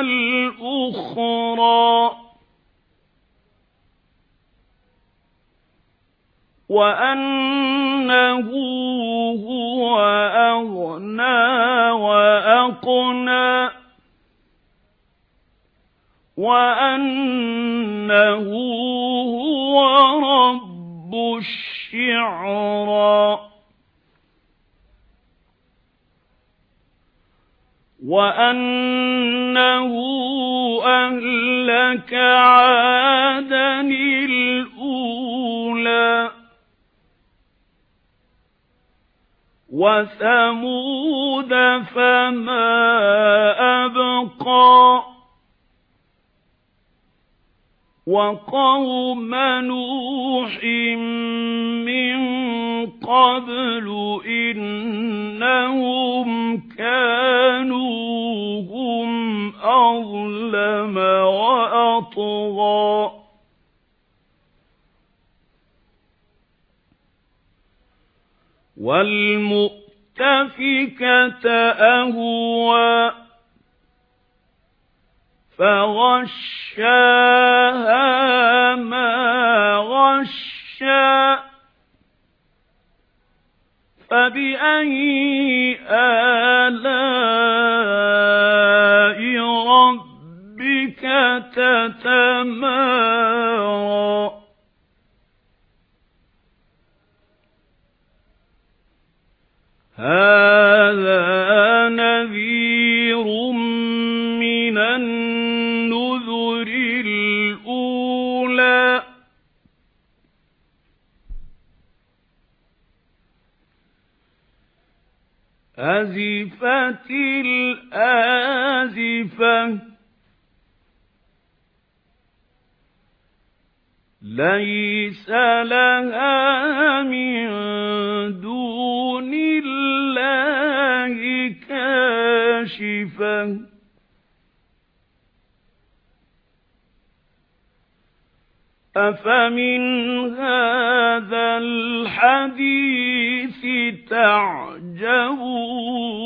الْأُخْرَى. وَأَنَّهُ هُوَ أَغْنَىٰ وَأَقْنَىٰ. وَأَنَّهُ هُوَ رَبُّ الشِّعْرَىٰ. وَأَنَّهُ أَهْلَكَ عَادًا الْأُولَى وَثَمُودَ فَمَا أَبْقَىٰ وَقَوْمَ نُوحٍ مِنْ قَبْلُ إِنَّهُمْ أَظْلَمَ وَأَطْغَىٰ. وَالْمُؤْتَفِكَةَ أَهْوَىٰ فَغَشَّاهَا مَا غَشَّىٰ فَبِأَيِّ رَبِّكَ تَتَمَارَىٰ. هَذَا نَذِيرٌ مِنَ النُّذُرِ الْأُولَى. أَزِفَتِ الْآزِفَةُ. لَيْسَ لَهَا مِن دُونِ اللَّهِ كَاشِفَةٌ. أَفَمِنْ هَذَا الْحَدِيثِ تَعْجَبُونَ؟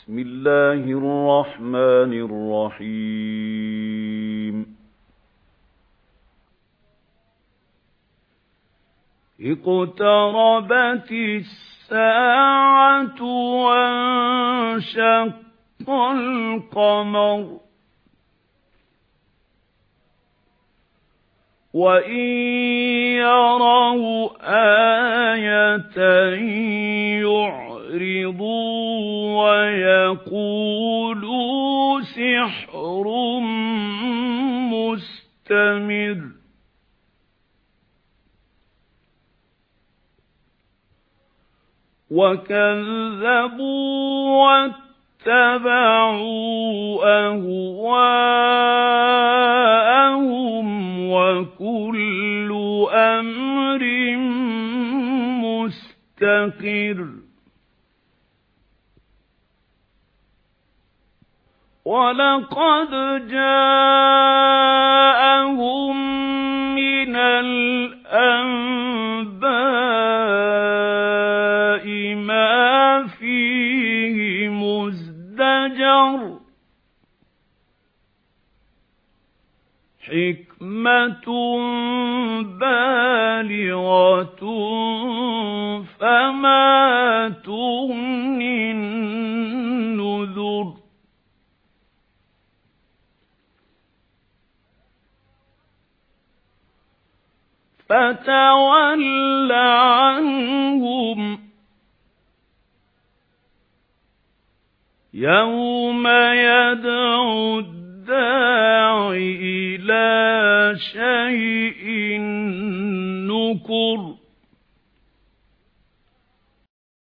بسم الله الرحمن الرحيم. اقتربت الساعة وانشق القمر. وَإِن يَرَوْا آيَةً وَيَقُولُوا سِحْرٌ مُسْتَمِرٌّ. وَكَذَّبُوا وَاتَّبَعُوا أَهْوَاءَهُمْ وَكُلُّ أَمْرٍ مُسْتَقِرٌّ. وَلَقَدْ جَاءَهُم مِّنَ الْأَنبَاءِ مَا فِيهِ مُزْدَجَرٌ. حِكْمَةٌ بَالِغَةٌ فتول عنهم. يوم يدعو